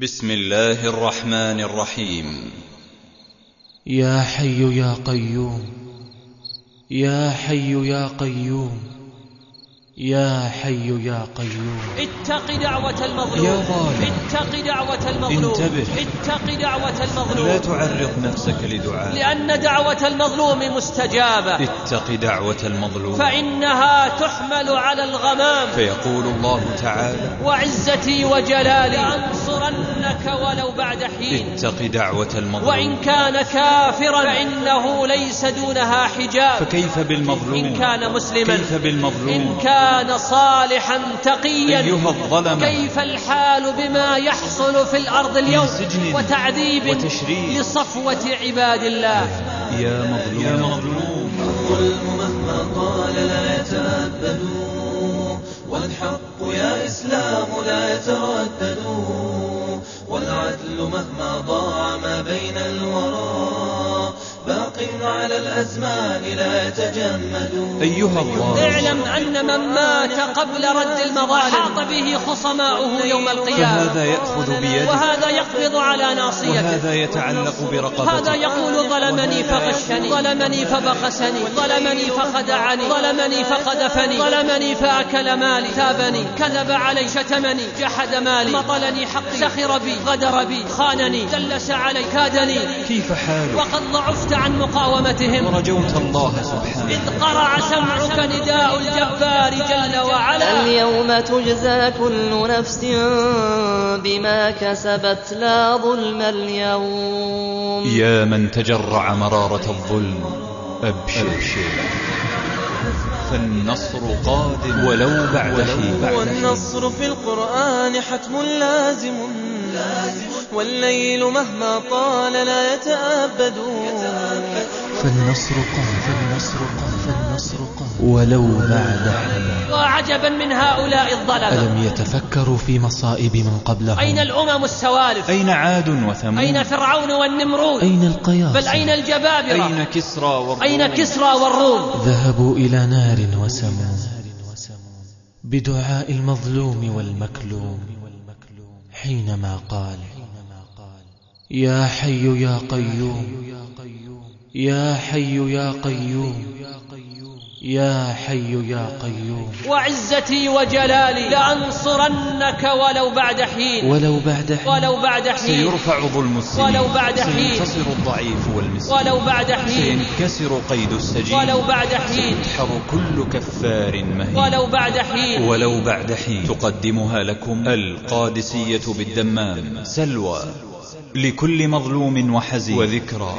بسم الله الرحمن الرحيم. يا حي يا قيوم يا حي يا قيوم يا حي يا قيوم. اتق دعوة المظلوم. يا ظالم. اتق دعوة المظلوم. انتبه. اتق دعوة المظلوم. لا تعرض نفسك لدعاء. لأن دعوة المظلوم مستجابة. اتق دعوة المظلوم. فإنها تحمل على الغمام. فيقول الله تعالى وعزتي وجلالي. لأنصرنك ولو بعد حين. اتق دعوة المظلوم. وإن كان كافرا فإنه ليس دونها حجاب. فكيف بالمظلوم؟ إن كان مسلما كيف بالمظلوم؟ إن كان صالحا تقيا. أيها الظلمة. كيف الحال بما يحصل في الأرض اليوم سجن وتعذيب وتشريد. لصفوة عباد الله؟ يا مظلوم. يا مظلوم. الظلم مهما طال لا يتأبد والحق يا إسلام لا يتردد والعدل مهما ضاع ما بين الورى. على الأزمان لا يتجمد أيها الظالم اعلم أن من مات قبل رد المظالم حاط به خصماؤه يوم القيامة. فهذا يأخذ بيده. وهذا يقبض على ناصيته. وهذا يتعلق برقبته. هذا يقول ظلمني فغشني. ظلمني فبخسني ظلمني فخدعني. ظلمني فقذفني. ظلمني فأكل مالي. تابني كذب علي شتمني. جحد مالي. مطلني حقي. سخر بي. غدر بي. خانني. دلس علي. كادني. كيف حالك؟ وقد ضعفت عن مقاومتهم. ورجوت الله سبحانه. إذ قرع سمعك نداء الجبار جل وعلا. اليوم تجزى كل نفس بما كسبت لا ظلم اليوم. يا من تجرع مرارة الظلم أبشر. فالنصر قادم ولو بعد حين. والنصر في القرآن حتم لازم. والليل مهما طال لا يتأبد فالنصر قام فالنصر قام فالنصر قام ولو بعد حين وعجبا من هؤلاء الظلمة. ألم يتفكروا في مصائب من قبلهم؟ أين الأمم السوالف؟ أين عاد وثمود؟ أين فرعون والنمرود؟ أين القياص بل أين الجبابرة؟ أين كسرى والروم؟ أين كسرى والروم؟ ذهبوا إلى نار وسموم. بدعاء المظلوم والمكلوم. حينما قال يا حي يا قيوم يا حي يا قيوم. يا حي يا قيوم. وعزتي وجلالي لأنصرنك ولو بعد حين. ولو بعد حين. ولو بعد حين. سيرفع ظلم السنين ولو بعد حين. سينتصر الضعيف والمسكين ولو بعد حين. سينكسر قيد السجين. ولو بعد حين. سيدحر كل كفار مهين. ولو بعد حين. ولو بعد حين. تقدمها لكم القادسية بالدمام. سلوى. لكل مظلوم وحزين. وذكرى.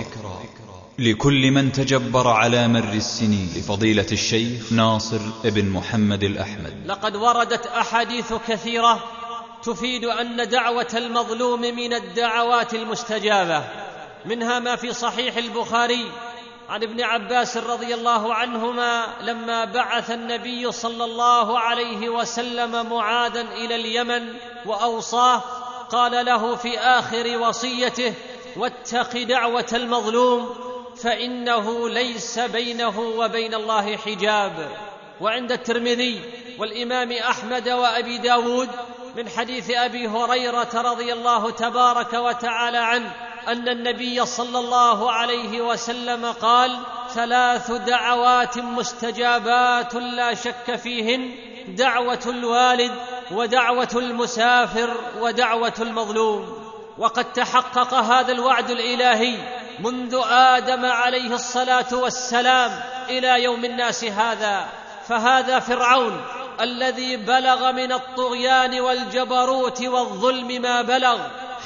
لكل من تجبر على مر السنين لفضيلة الشيخ ناصر ابن محمد الأحمد. لقد وردت أحاديث كثيرة تفيد أن دعوة المظلوم من الدعوات المستجابة منها ما في صحيح البخاري عن ابن عباس رضي الله عنهما لما بعث النبي صلى الله عليه وسلم معاذا إلى اليمن وأوصاه قال له في آخر وصيته واتق دعوة المظلوم فإنه ليس بينه وبين الله حجاب. وعند الترمذي والإمام أحمد وأبي داود من حديث أبي هريرة رضي الله تبارك وتعالى عنه أن النبي صلى الله عليه وسلم قال ثلاث دعوات مستجابات لا شك فيهن دعوة الوالد ودعوة المسافر ودعوة المظلوم. وقد تحقق هذا الوعد الإلهي منذ آدم عليه الصلاة والسلام إلى يوم الناس هذا فهذا فرعون الذي بلغ من الطغيان والجبروت والظلم ما بلغ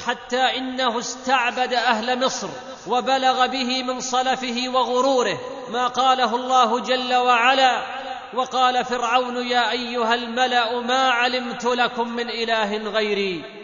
حتى إنه استعبد أهل مصر وبلغ به من صلفه وغروره ما قاله الله جل وعلا. وقال فرعون يا أيها الملأ ما علمت لكم من إله غيري؟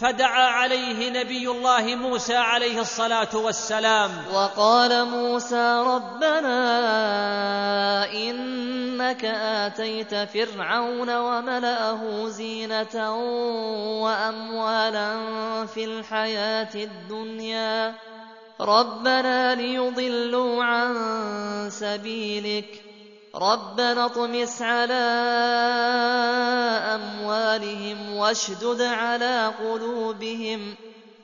فدعا عليه نبي الله موسى عليه الصلاة والسلام. وقال موسى ربنا إنك آتيت فرعون وملأه زينة وأموالا في الحياة الدنيا. ربنا ليضلوا عن سبيلك. ربنا اطمس على أموالهم واشدد على قلوبهم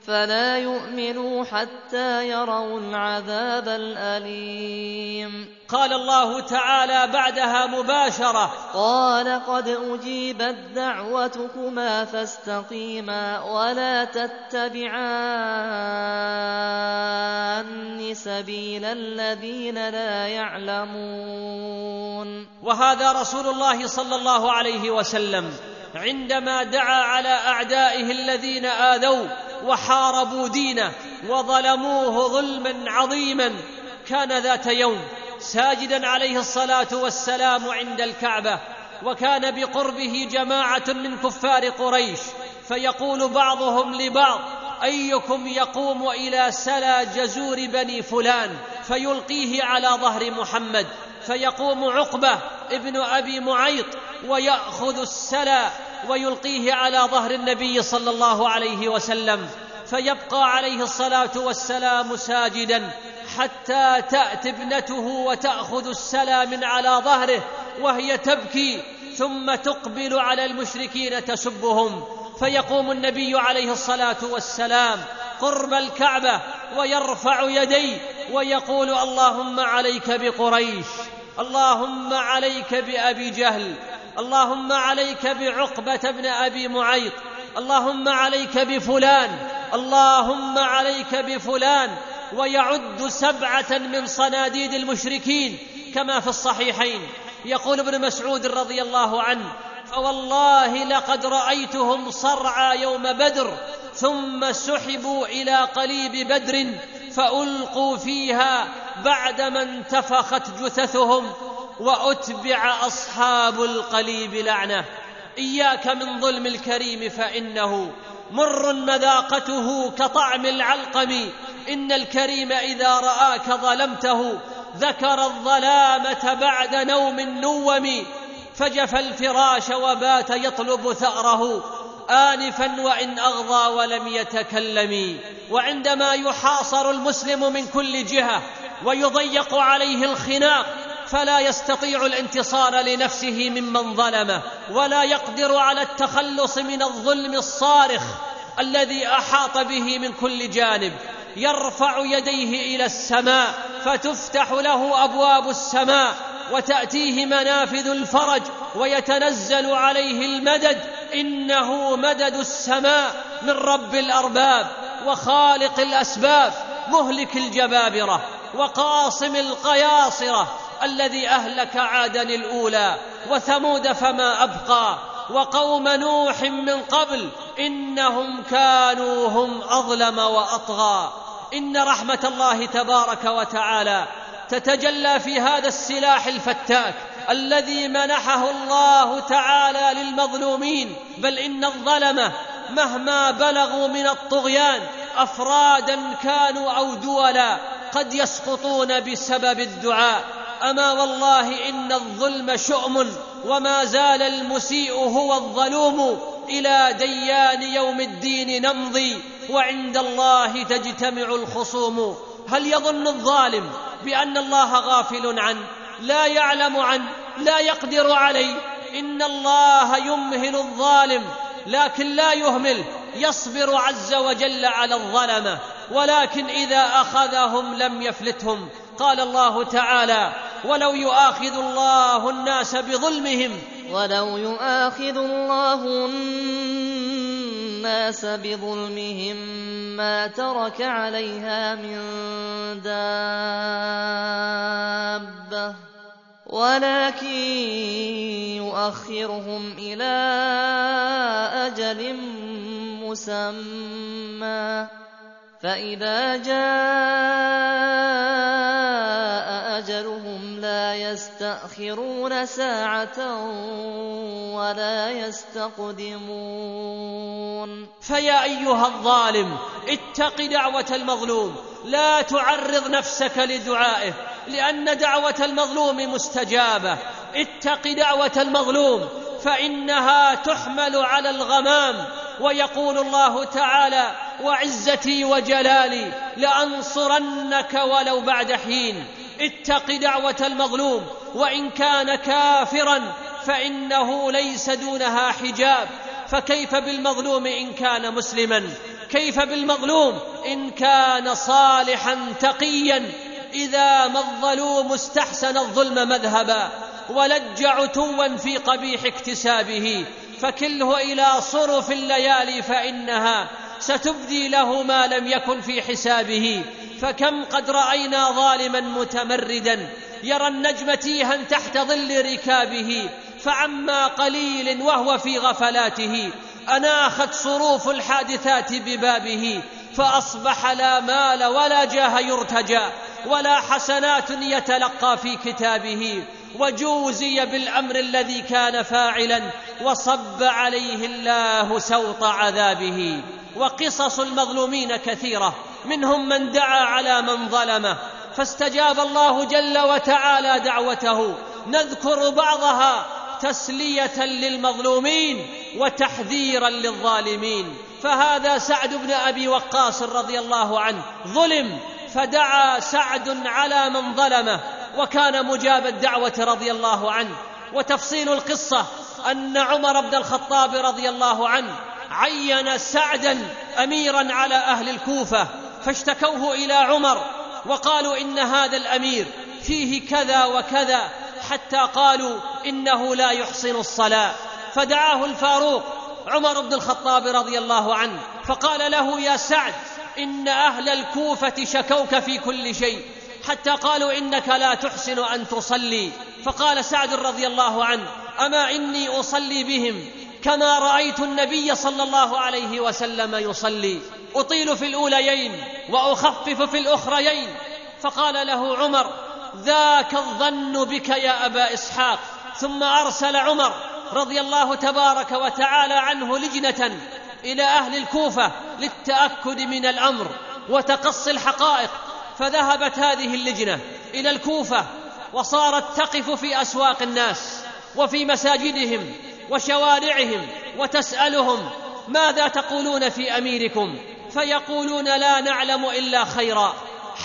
فلا يؤمنوا حتى يروا العذاب الأليم. قال الله تعالى بعدها مباشرة. قال قد أجيبت دعوتكما فاستقيما ولا تتبعان سبيل الذين لا يعلمون. وهذا رسول الله صلى الله عليه وسلم. عندما دعا على أعدائه الذين آذوا وحاربوا دينه وظلموه ظلما عظيما كان ذات يوم ساجدا عليه الصلاة والسلام عند الكعبة وكان بقربه جماعة من كفار قريش فيقول بعضهم لبعض أيكم يقوم إلى سلا جزور بني فلان؟ فيلقيه على ظهر محمد. فيقوم عقبة ابن أبي معيط ويأخذ السلا ويلقيه على ظهر النبي صلى الله عليه وسلم فيبقى عليه الصلاة والسلام ساجدا حتى تأتي ابنته وتأخذ السلا من على ظهره وهي تبكي ثم تقبل على المشركين تسبهم. فيقوم النبي عليه الصلاة والسلام قرب الكعبة ويرفع يديه ويقول اللهم عليك بقريش اللهم عليك بأبي جهل اللهم عليك بعقبة بن أبي معيط اللهم عليك بفلان اللهم عليك بفلان ويعد سبعة من صناديد المشركين كما في الصحيحين. يقول ابن مسعود رضي الله عنه فوالله لقد رأيتهم صرعى يوم بدر ثم سحبوا إلى قليب بدر فألقوا فيها بعدما انتفخت جثثهم وأتبع أصحاب القليب لعنة. إياك من ظلم الكريم فإنه مر مذاقته كطعم العلقم. إن الكريم إذا رآك ظلمته ذكر الظلامة بعد نوم النوم. فجفى الفراش وبات يطلب ثأره. انفا وإن أغضى ولم يتكلم. وعندما يحاصر المسلم من كل جهة ويضيق عليه الخناق فلا يستطيع الانتصار لنفسه ممن ظلمه ولا يقدر على التخلص من الظلم الصارخ الذي أحاط به من كل جانب. يرفع يديه إلى السماء فتفتح له أبواب السماء. وتأتيه منافذ الفرج ويتنزل عليه المدد. إنه مدد السماء من رب الأرباب وخالق الأسباب مهلك الجبابرة وقاصم القياصرة الذي أهلك عادا الأولى وثمود فما أبقى وقوم نوح من قبل إنهم كانوا هم أظلم وأطغى. إن رحمة الله تبارك وتعالى تتجلى في هذا السلاح الفتاك الذي منحه الله تعالى للمظلومين. بل إن الظلمه مهما بلغوا من الطغيان أفرادا كانوا أو دولا قد يسقطون بسبب الدعاء. أما والله إن الظلم شؤم وما زال المسيء هو الظلوم إلى ديان يوم الدين نمضي وعند الله تجتمع الخصوم. هل يظن الظالم بأن الله غافل عنه لا يعلم عنه لا يقدر عليه إن الله يمهل الظالم لكن لا يهمل يصبر عز وجل على الظلمه ولكن إذا أخذهم لم يفلتهم. قال الله تعالى ولو يؤاخذ الله الناس بظلمهم ولو يؤاخذ الله الناس بظلمهم ما ترك عليها من دابة ولكن يؤخرهم إلى أجل مسمى. فإذا جاء أجلهم لا يستأخرون ساعة ولا يستقدمون. فيا أيها الظالم اتق دعوة المظلوم. لا تعرض نفسك لدعائه لأن دعوة المظلوم مستجابة. اتق دعوة المظلوم. فإنها تحمل على الغمام ويقول الله تعالى وعزتي وجلالي لأنصرنك ولو بعد حين. اتق دعوة المظلوم وإن كان كافرا فإنه ليس دونها حجاب. فكيف بالمظلوم إن كان مسلما؟ كيف بالمظلوم إن كان صالحا تقيا؟ إذا ما الظلوم استحسن الظلم مذهبا. ولج عتوا في قبيح اكتسابه فكله إلى صرف الليالي فإنها ستبدي له ما لم يكن في حسابه. فكم قد رأينا ظالما متمردا يرى النجم تيها تحت ظل ركابه فعما قليل وهو في غفلاته أناخت صروف الحادثات ببابه فأصبح لا مال ولا جاه يرتجى ولا حسنات يتلقى في كتابه. وجوزي بالأمر الذي كان فاعلا وصب عليه الله سوط عذابه. وقصص المظلومين كثيرة منهم من دعا على من ظلمه فاستجاب الله جل وتعالى دعوته. نذكر بعضها تسلية للمظلومين وتحذيرا للظالمين. فهذا سعد بن أبي وقاص رضي الله عنه ظلم فدعا سعد على من ظلمه. وكان مجاب الدعوة رضي الله عنه. وتفصيل القصة أن عمر بن الخطاب رضي الله عنه عين سعدا اميرا على أهل الكوفة فاشتكوه إلى عمر وقالوا إن هذا الأمير فيه كذا وكذا حتى قالوا إنه لا يحسن الصلاة. فدعاه الفاروق عمر بن الخطاب رضي الله عنه فقال له يا سعد إن أهل الكوفة شكوك في كل شيء حتى قالوا إنك لا تحسن أن تصلي. فقال سعد رضي الله عنه أما إني أصلي بهم كما رأيت النبي صلى الله عليه وسلم يصلي. أطيل في الأوليين وأخفف في الأخريين. فقال له عمر ذاك الظن بك يا أبا إسحاق. ثم أرسل عمر رضي الله تبارك وتعالى عنه لجنة إلى أهل الكوفة للتأكد من الأمر وتقصي الحقائق. فذهبت هذه اللجنة إلى الكوفة وصارت تقف في أسواق الناس وفي مساجدهم وشوارعهم وتسألهم ماذا تقولون في أميركم؟ فيقولون لا نعلم إلا خيرا.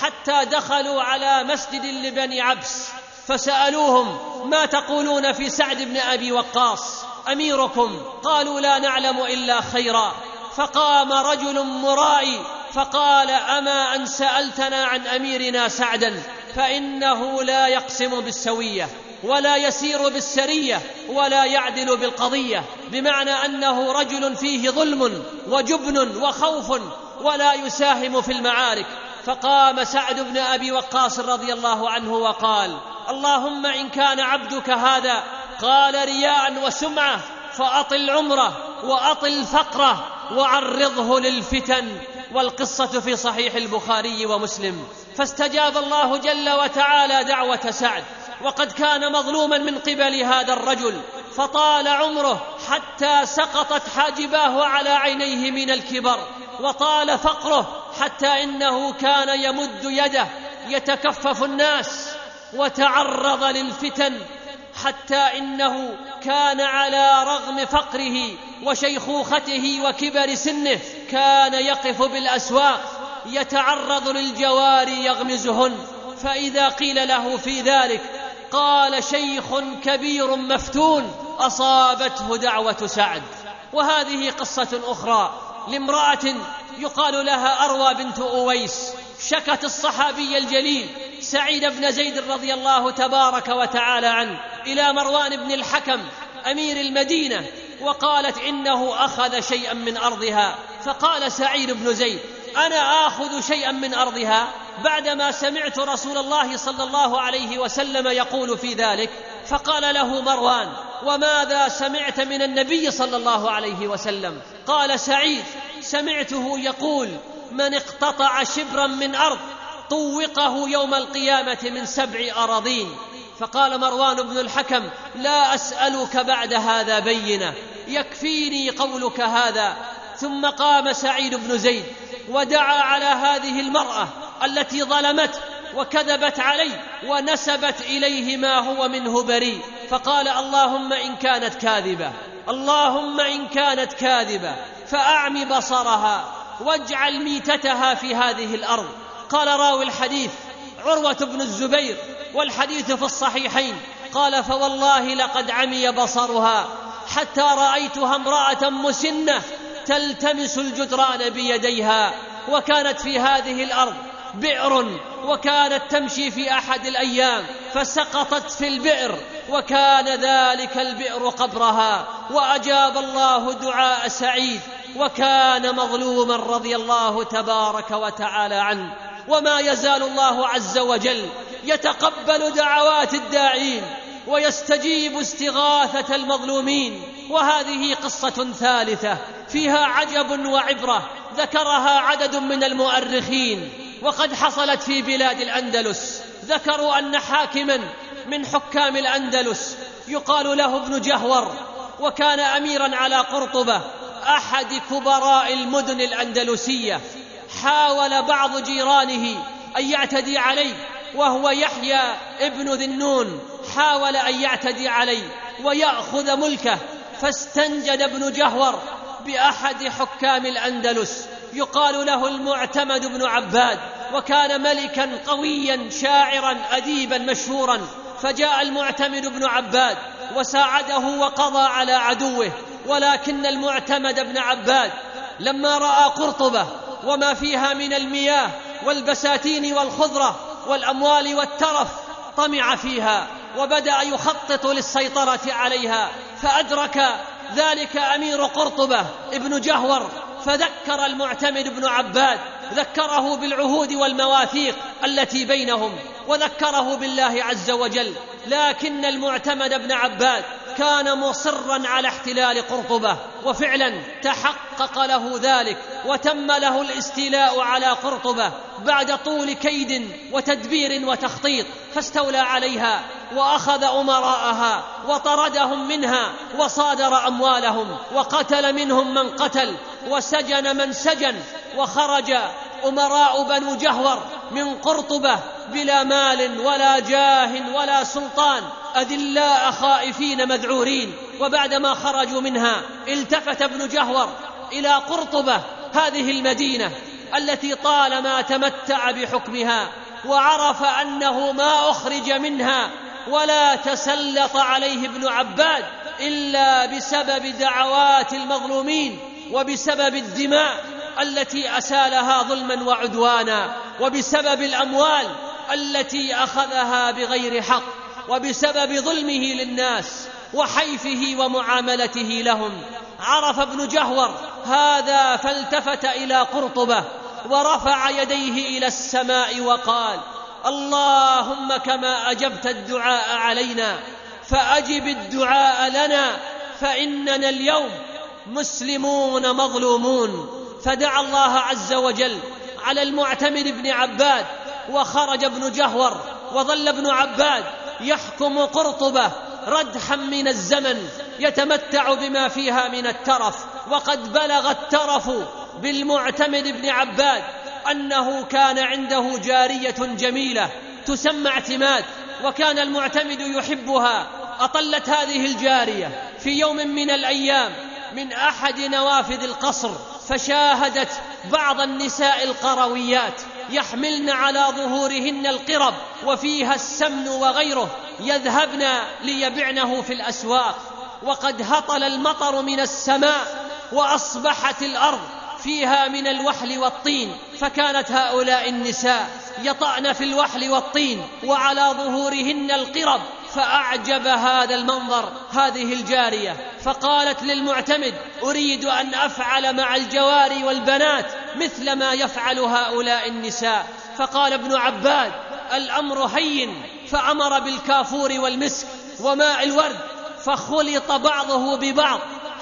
حتى دخلوا على مسجد لبني عبس فسألوهم ما تقولون في سعد بن أبي وقاص؟ أميركم؟ قالوا لا نعلم إلا خيرا. فقام رجل مرائي فقال أما أن سألتنا عن أميرنا سعدا فإنه لا يقسم بالسوية ولا يسير بالسرية ولا يعدل بالقضية بمعنى أنه رجل فيه ظلم وجبن وخوف ولا يساهم في المعارك. فقام سعد بن أبي وقاص رضي الله عنه وقال اللهم إن كان عبدك هذا قال رياء وسمعة فأطل عمره وأطل فقره وعرضه للفتن. والقصة في صحيح البخاري ومسلم. فاستجاب الله جل وتعالى دعوة سعد. وقد كان مظلوما من قبل هذا الرجل. فطال عمره حتى سقطت حاجباه على عينيه من الكبر. وطال فقره حتى إنه كان يمد يده. يتكفف الناس. وتعرض للفتن. حتى إنه كان على رغم فقره وشيخوخته وكبر سنه كان يقف بالأسواق يتعرض للجواري يغمزهن. فإذا قيل له في ذلك قال شيخ كبير مفتون أصابته دعوة سعد. وهذه قصة أخرى لامرأة يقال لها أروى بنت أويس شكت الصحابي الجليل سعيد بن زيد رضي الله تبارك وتعالى عنه إلى مروان بن الحكم أمير المدينة وقالت إنه أخذ شيئا من أرضها. فقال سعيد بن زيد أنا آخذ شيئا من أرضها؟ بعدما سمعت رسول الله صلى الله عليه وسلم يقول في ذلك فقال له مروان وماذا سمعت من النبي صلى الله عليه وسلم؟ قال سعيد سمعته يقول من اقتطع شبرا من أرض طوقه يوم القيامة من سبع أراضين. فقال مروان بن الحكم لا أسألك بعد هذا بينة. يكفيني قولك هذا. ثم قام سعيد بن زيد ودعا على هذه المرأة التي ظلمته وكذبت عليه ونسبت إليه ما هو منه بريء. فقال اللهم إن كانت كاذبة اللهم إن كانت كاذبة فأعم بصرها واجعل ميتتها في هذه الأرض. قال راوي الحديث عروة بن الزبير والحديث في الصحيحين قال فوالله لقد عمي بصرها حتى رأيتها امرأة مسنة تلتمس الجدران بيديها وكانت في هذه الأرض بئر وكانت تمشي في أحد الأيام فسقطت في البئر وكان ذلك البئر قبرها وأجاب الله دعاء سعيد وكان مظلوما رضي الله تبارك وتعالى عنه وما يزال الله عز وجل يتقبل دعوات الداعين ويستجيب استغاثة المظلومين. وهذه قصة ثالثة فيها عجب وعبرة ذكرها عدد من المؤرخين. وقد حصلت في بلاد الأندلس. ذكروا أن حاكما من حكام الأندلس يقال له ابن جهور. وكان أميرا على قرطبة أحد كبراء المدن الأندلسية. حاول بعض جيرانه أن يعتدي عليه وهو يحيى ابن ذي النون حاول أن يعتدي عليه ويأخذ ملكه فاستنجد ابن جهور بأحد حكام الأندلس. يقال له المعتمد بن عباد وكان ملكا قويا شاعرا اديبا مشهورا. فجاء المعتمد بن عباد وساعده وقضى على عدوه. ولكن المعتمد بن عباد لما رأى قرطبة وما فيها من المياه والبساتين والخضرة والأموال والترف طمع فيها وبدأ يخطط للسيطرة عليها فأدرك ذلك أمير قرطبة ابن جهور فذكر المعتمد بن عباد ذكره بالعهود والمواثيق التي بينهم وذكره بالله عز وجل لكن المعتمد بن عباد كان مصرا على احتلال قرطبة وفعلا تحقق له ذلك وتم له الاستيلاء على قرطبة بعد طول كيد وتدبير وتخطيط فاستولى عليها وأخذ أمراءها وطردهم منها وصادر أموالهم وقتل منهم من قتل وسجن من سجن وخرج أمراء بنو جهور من قرطبة بلا مال ولا جاه ولا سلطان أذلاء خائفين مذعورين. وبعدما خرجوا منها التفت ابن جهور إلى قرطبة هذه المدينة التي طالما تمتع بحكمها وعرف أنه ما أخرج منها ولا تسلط عليه ابن عباد إلا بسبب دعوات المظلومين وبسبب الدماء التي أسالها ظلما وعدوانا وبسبب الأموال التي أخذها بغير حق وبسبب ظلمه للناس وحيفه ومعاملته لهم. عرف ابن جهور هذا فالتفت إلى قرطبة ورفع يديه إلى السماء وقال اللهم كما أجبت الدعاء علينا فأجب الدعاء لنا فإننا اليوم مسلمون مظلومون. فدعا الله عز وجل على المعتمد بن عباد وخرج ابن جهور وظل ابن عباد يحكم قرطبة ردحا من الزمن يتمتع بما فيها من الترف وقد بلغ الترف بالمعتمد بن عباد أنه كان عنده جارية جميلة تسمى اعتماد وكان المعتمد يحبها. أطلت هذه الجارية في يوم من الأيام من أحد نوافذ القصر. فشاهدت بعض النساء القرويات يحملن على ظهورهن القرب وفيها السمن وغيره يذهبن ليبعنه في الأسواق. وقد هطل المطر من السماء وأصبحت الأرض فيها من الوحل والطين. فكانت هؤلاء النساء يطعن في الوحل والطين وعلى ظهورهن القرب فأعجب هذا المنظر هذه الجارية. فقالت للمعتمد أريد أن أفعل مع الجواري والبنات مثل ما يفعل هؤلاء النساء. فقال ابن عباد الأمر هين فأمر بالكافور والمسك وماء الورد فخلط بعضه ببعض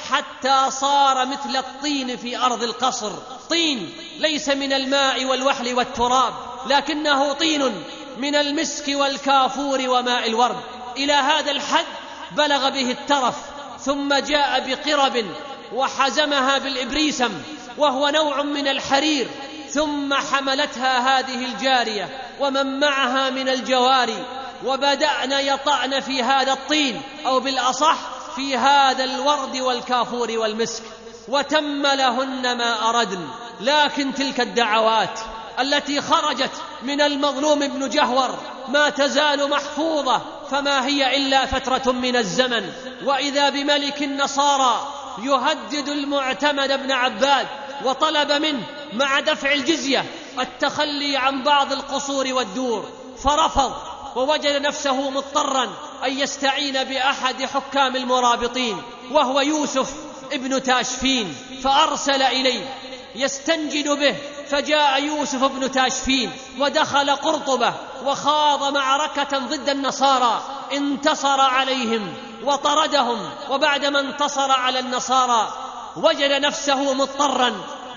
حتى صار مثل الطين في أرض القصر. طين ليس من الماء والوحل والتراب لكنه طين من المسك والكافور وماء الورد. إلى هذا الحد بلغ به الترف ثم جاء بقرب وحزمها بالإبريسم وهو نوع من الحرير ثم حملتها هذه الجارية ومن معها من الجواري وبدأن يطعن في هذا الطين أو بالأصح في هذا الورد والكافور والمسك وتم لهن ما أردن لكن تلك الدعوات التي خرجت من المظلوم ابن جهور ما تزال محفوظة فما هي إلا فترة من الزمن. وإذا بملك النصارى يهدد المعتمد ابن عباد وطلب منه مع دفع الجزية التخلي عن بعض القصور والدور فرفض ووجد نفسه مضطرا أن يستعين بأحد حكام المرابطين وهو يوسف ابن تاشفين فأرسل إليه يستنجد به فجاء يوسف بن تاشفين ودخل قرطبة وخاض معركة ضد النصارى انتصر عليهم وطردهم وبعدما انتصر على النصارى وجد نفسه مضطرا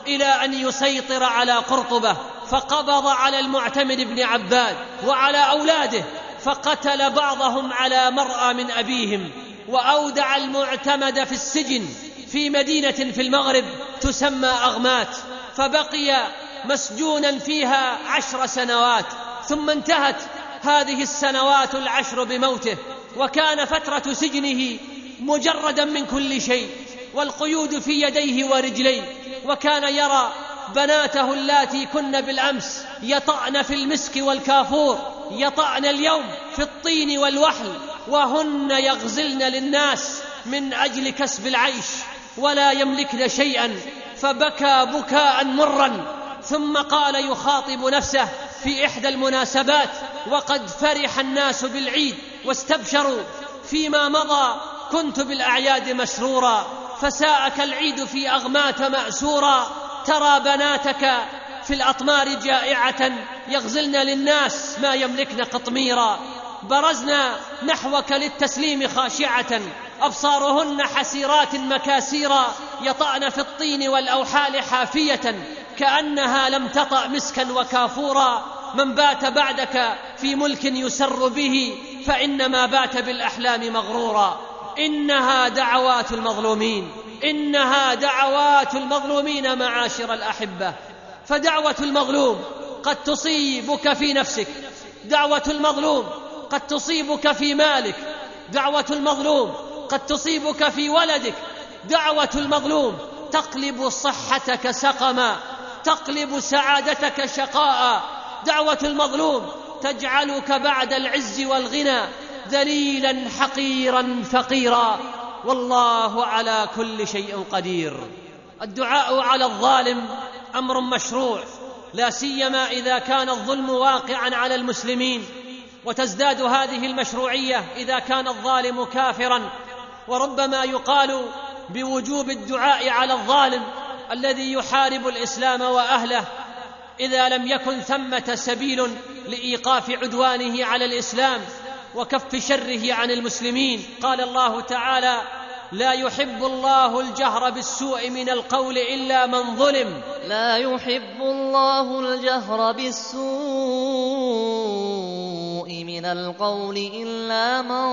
إلى أن يسيطر على قرطبة فقبض على المعتمد بن عباد وعلى أولاده فقتل بعضهم على مرأى من أبيهم وأودع المعتمد في السجن في مدينة في المغرب تسمى أغمات. فبقي مسجونا فيها عشر سنوات ثم انتهت هذه السنوات العشر بموته وكان فترة سجنه مجردا من كل شيء والقيود في يديه ورجليه وكان يرى بناته اللاتي كن بالأمس يطعن في المسك والكافور يطعن اليوم في الطين والوحل وهن يغزلن للناس من أجل كسب العيش ولا يملكن شيئا فبكى بكاء مرا ثم قال يخاطب نفسه في إحدى المناسبات وقد فرح الناس بالعيد واستبشروا فيما مضى كنت بالأعياد مسرورا فساءك العيد في اغمات مأسورا ترى بناتك في الأطمار جائعة يغزلن للناس ما يملكن قطميرا. برزنا نحوك للتسليم خاشعة أبصارهن حسيرات مكاسيرا يطعن في الطين والأوحال حافية كأنها لم تطأ مسكا وكافورا. من بات بعدك في ملك يسر به فإنما بات بالأحلام مغرورا. إنها دعوات المظلومين إنها دعوات المظلومين معاشر الأحبة. فدعوة المظلوم قد تصيبك في نفسك. دعوة المظلوم قد تصيبك في مالك. دعوة المظلوم قد تصيبك في ولدك دعوة المظلوم. تقلب صحتك سقما تقلب سعادتك شقاء. دعوة المظلوم تجعلك بعد العز والغنى ذليلا حقيرا فقيرا. والله على كل شيء قدير. الدعاء على الظالم أمر مشروع لا سيما إذا كان الظلم واقعا على المسلمين. وتزداد هذه المشروعية إذا كان الظالم كافرا. وربما يقال بوجوب الدعاء على الظالم الذي يحارب الإسلام وأهله إذا لم يكن ثمة سبيل لإيقاف عدوانه على الإسلام وكف شره عن المسلمين. قال الله تعالى لا يحب الله الجهر بالسوء من القول إلا من ظلم. لا يحب الله الجهر بالسوء من القول إلا من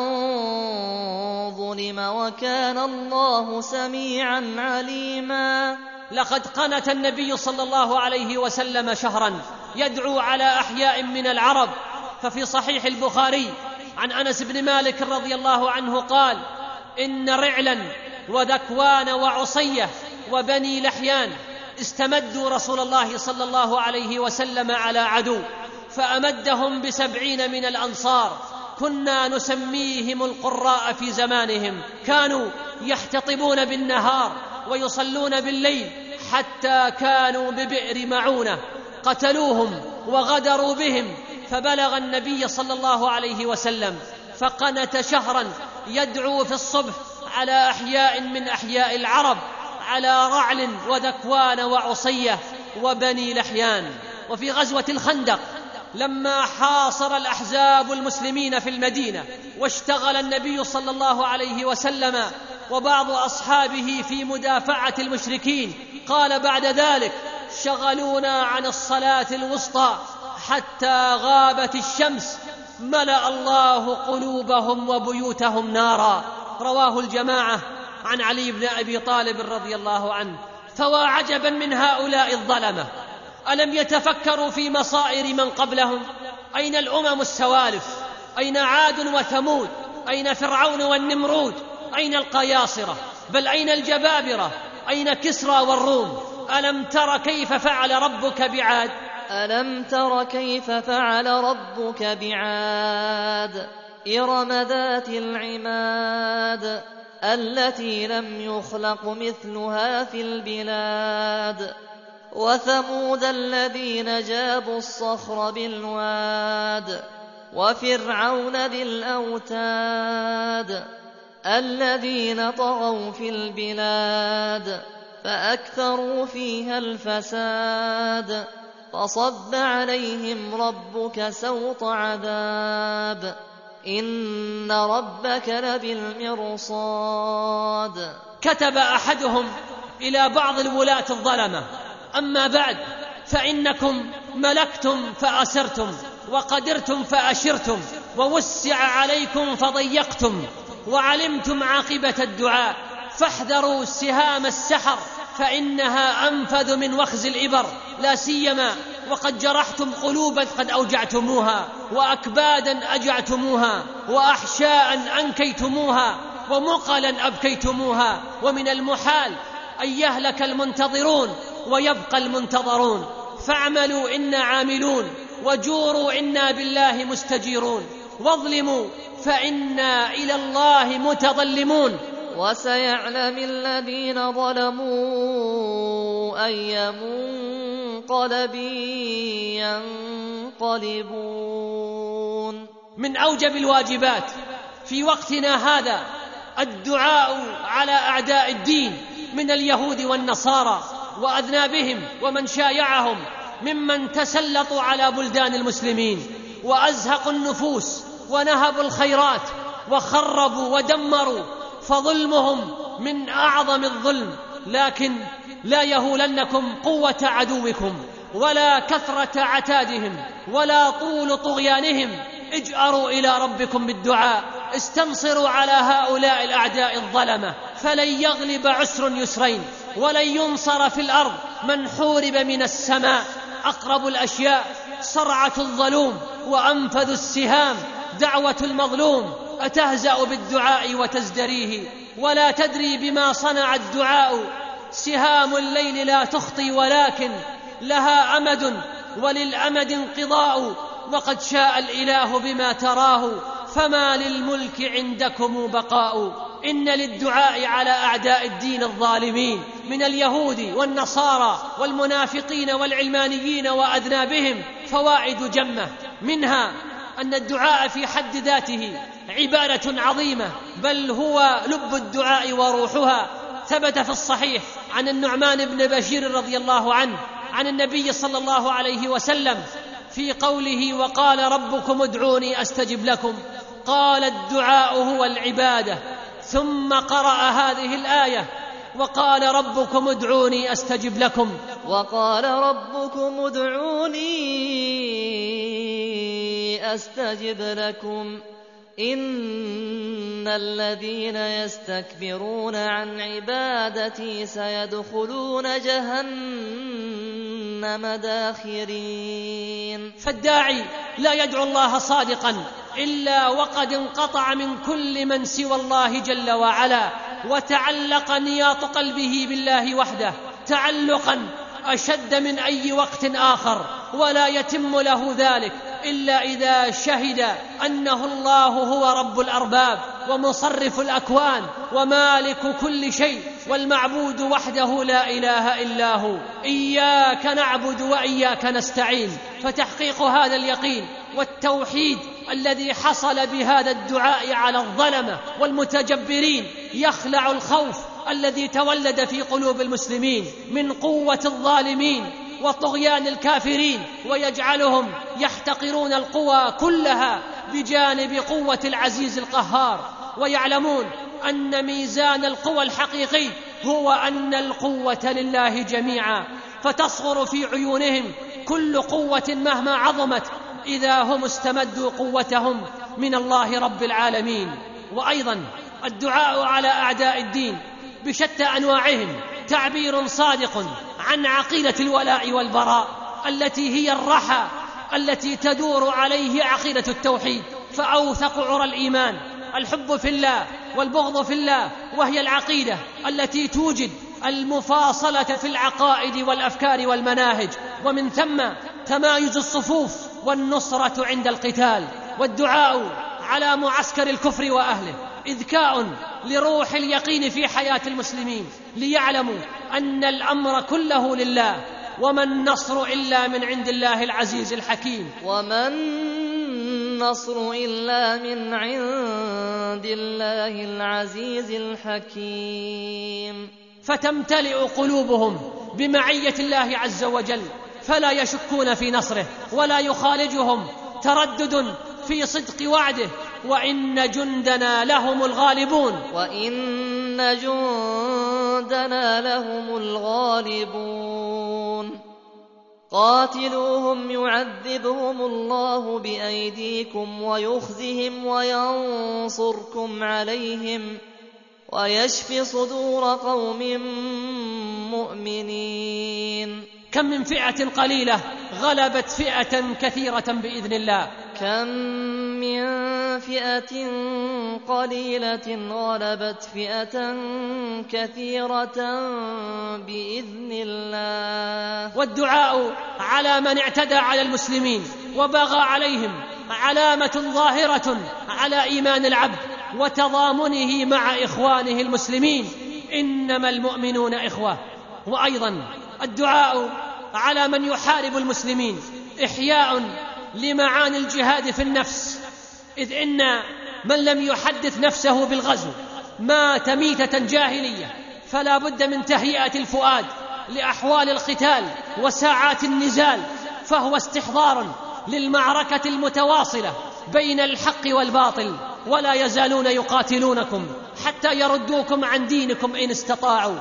ظلم وكان الله سميعا عليما. لقد قنت النبي صلى الله عليه وسلم شهرا يدعو على أحياء من العرب ففي صحيح البخاري عن أنس بن مالك رضي الله عنه قال إن رعلا وذكوان وعصية وبني لحيان استمدوا رسول الله صلى الله عليه وسلم على عدو فأمدهم بسبعين من الأنصار. كنا نسميهم القراء في زمانهم. كانوا يحتطبون بالنهار ويصلون بالليل حتى كانوا ببئر معونة. قتلوهم وغدروا بهم. فبلغ النبي صلى الله عليه وسلم. فقنت شهرا يدعو في الصبح على أحياء من أحياء العرب على رعل وذكوان وعصية وبني لحيان. وفي غزوة الخندق لما حاصر الأحزاب المسلمين في المدينة واشتغل النبي صلى الله عليه وسلم وبعض أصحابه في مدافعة المشركين قال بعد ذلك شغلونا عن الصلاة الوسطى حتى غابت الشمس ملأ الله قلوبهم وبيوتهم نارا. رواه الجماعة عن علي بن أبي طالب رضي الله عنه. فوا عجبا من هؤلاء الظلمة. ألم يتفكروا في مصائر من قبلهم؟ أين الأمم السوالف؟ أين عاد وثمود؟ أين فرعون والنمرود؟ أين القياصرة؟ بل أين الجبابرة؟ أين كسرى والروم؟ ألم تر كيف فعل ربك بعاد؟ ألم تر كيف فعل ربك بعاد؟ إرم ذات العماد التي لم يخلق مثلها في البلاد. وثمود الذين جابوا الصخر بالواد وفرعون ذي الأوتاد الذين طغوا في البلاد فأكثروا فيها الفساد فصب عليهم ربك سوط عذاب. إن ربك لبالمرصاد. كتب أحدهم إلى بعض الولاة الظلمة. أما بعد فإنكم ملكتم فأسرتم وقدرتم فأشرتم ووسع عليكم فضيقتم وعلمتم عاقبة الدعاء فاحذروا سهام السحر فإنها أنفذ من وخز الإبر لا سيما وقد جرحتم قلوبا قد أوجعتموها واكبادا أجعتموها واحشاء أنكيتموها ومقلا أبكيتموها ومن المحال أن يهلك المنتظرون ويبقى المنتظرون. فاعملوا إنا عاملون. وجوروا إنا بالله مستجيرون. واظلموا فإنا إلى الله متظلمون. وسيعلم الذين ظلموا أي منقلب ينقلبون. من أوجب الواجبات في وقتنا هذا الدعاء على أعداء الدين من اليهود والنصارى. واذنابهم ومن شايعهم ممن تسلطوا على بلدان المسلمين وأزهقوا النفوس ونهبوا الخيرات وخربوا ودمروا فظلمهم من أعظم الظلم. لكن لا يهولنكم قوة عدوكم ولا كثرة عتادهم ولا طول طغيانهم. اجأروا إلى ربكم بالدعاء. استنصروا على هؤلاء الأعداء الظلمة. فلن يغلب عسر يسرين. ولن ينصر في الأرض من حورب من السماء. أقرب الأشياء صرعة الظلوم وأنفذ السهام دعوة المظلوم. أتهزأ بالدعاء وتزدريه. ولا تدري بما صنع الدعاء. سهام الليل لا تخطي ولكن لها أمد وللأمد انقضاء. وقد شاء الإله بما تراه فما للملك عندكم بقاء. إن للدعاء على أعداء الدين الظالمين من اليهود والنصارى والمنافقين والعلمانيين وأذنابهم فوائد جمة. منها أن الدعاء في حد ذاته عبادة عظيمة بل هو لب الدعاء وروحها. ثبت في الصحيح عن النعمان بن بشير رضي الله عنه عن النبي صلى الله عليه وسلم في قوله وقال ربكم ادعوني أستجب لكم. قال الدعاء هو العبادة. ثم قرأ هذه الآية. وقال ربكم ادعوني أستجب لكم. وقال ربكم ادعوني أستجب لكم. إن الذين يستكبرون عن عبادتي سيدخلون جهنم داخرين فالداعي لا يدعو الله صادقا إلا وقد انقطع من كل من سوى الله جل وعلا وتعلق نياط قلبه بالله وحده. تعلقا أشد من أي وقت آخر ولا يتم له ذلك. إلا إذا شهد أنه الله هو رب الأرباب ومصرف الأكوان ومالك كل شيء والمعبود وحده لا إله إلا هو. إياك نعبد وإياك نستعين. فتحقيق هذا اليقين والتوحيد الذي حصل بهذا الدعاء على الظلمة والمتجبرين يخلع الخوف الذي تولد في قلوب المسلمين من قوة الظالمين وطغيان الكافرين ويجعلهم يحتقرون القوى كلها بجانب قوة العزيز القهار. ويعلمون أن ميزان القوى الحقيقي هو أن القوة لله جميعا. فتصغر في عيونهم كل قوة مهما عظمت إذا هم استمدوا قوتهم من الله رب العالمين. وأيضا الدعاء على أعداء الدين بشتى أنواعهم تعبير صادق عن عقيدة الولاء والبراء التي هي الرحى التي تدور عليه عقيدة التوحيد. فأوثق عرى الإيمان. الحب في الله والبغض في الله وهي العقيدة التي توجد المفاصلة في العقائد والأفكار والمناهج. ومن ثم تمايز الصفوف والنصرة عند القتال. والدعاء على معسكر الكفر وأهله. إذكاء لروح اليقين في حياة المسلمين ليعلموا أن الأمر كله لله وما النصر إلا من عند الله العزيز الحكيم. وما النصر إلا من عند الله العزيز الحكيم. فتمتلئ قلوبهم بمعية الله عز وجل فلا يشكون في نصره ولا يخالجهم تردد في صدق وعده وإن جندنا لهم الغالبون. وإن جندنا لهم الغالبون. قاتلوهم يعذبهم الله بأيديكم ويخزهم وينصركم عليهم ويشف صدور قوم مؤمنين. كم من فئة قليلة غلبت فئة كثيرة بإذن الله. كم من فئة قليلة غلبت فئة كثيرة بإذن الله. والدعاء على من اعتدى على المسلمين وبغى عليهم علامة ظاهرة على إيمان العبد وتضامنه مع إخوانه المسلمين. إنما المؤمنون إخوة. وأيضا الدعاء على من يحارب المسلمين. إحياء لمعاني الجهاد في النفس. إذ إن من لم يحدث نفسه بالغزو مات ميتة جاهلية فلا بد من تهيئة الفؤاد لأحوال القتال وساعات النزال فهو استحضار للمعركة المتواصلة بين الحق والباطل ولا يزالون يقاتلونكم حتى يردوكم عن دينكم إن استطاعوا.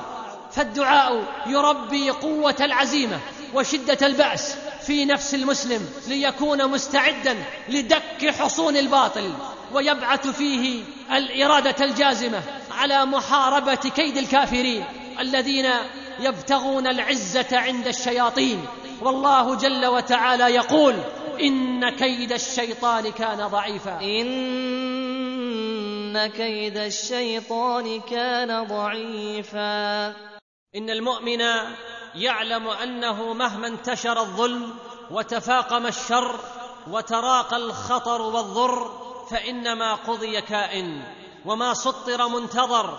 فالدعاء يربي قوة العزيمة وشدة البأس في نفس المسلم ليكون مستعدا لدك حصون الباطل ويبعث فيه الإرادة الجازمة على محاربة كيد الكافرين الذين يبتغون العزة عند الشياطين. والله جل وتعالى يقول إن كيد الشيطان كان ضعيفا. إن كيد الشيطان كان ضعيفا. إن المؤمن يعلم أنه مهما انتشر الظلم وتفاقم الشر وتراقى الخطر والضر فإنما قضي كائن وما سطر منتظر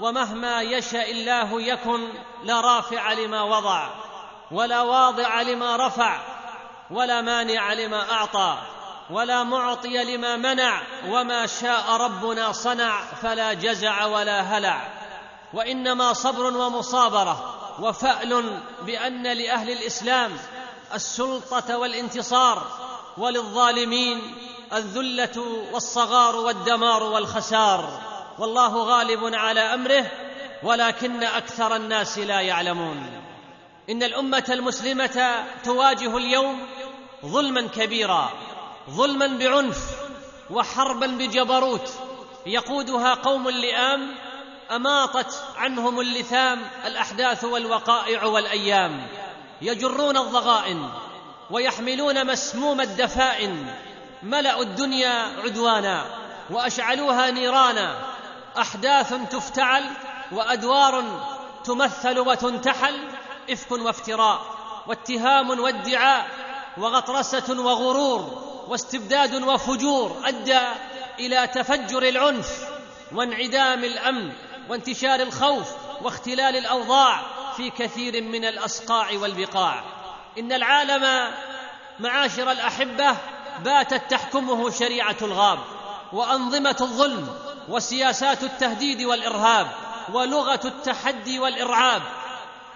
ومهما يشأ الله يكن لا رافع لما وضع ولا واضع لما رفع ولا مانع لما أعطى ولا معطي لما منع وما شاء ربنا صنع فلا جزع ولا هلع. وإنما صبر ومصابرة وفأل بأن لأهل الإسلام السلطة والانتصار وللظالمين الذلة والصغار والدمار والخسار والله غالب على أمره ولكن أكثر الناس لا يعلمون. إن الأمة المسلمة تواجه اليوم ظلما كبيرا ظلما بعنف وحربا بجبروت يقودها قوم لئام أماطت عنهم اللثام الأحداث والوقائع والأيام. يجرون الضغائن ويحملون مسموم الدفائن. ملأوا الدنيا عدوانا وأشعلوها نيرانا. أحداث تفتعل وأدوار تمثل وتنتحل. إفك وافتراء واتهام وادعاء وغطرسة وغرور واستبداد وفجور أدى إلى تفجر العنف وانعدام الأمن. وانتشار الخوف واختلال الأوضاع في كثير من الأصقاع والبقاع. إن العالم معاشر الأحبة باتت تحكمه شريعة الغاب وأنظمة الظلم وسياسات التهديد والإرهاب ولغة التحدي والإرعاب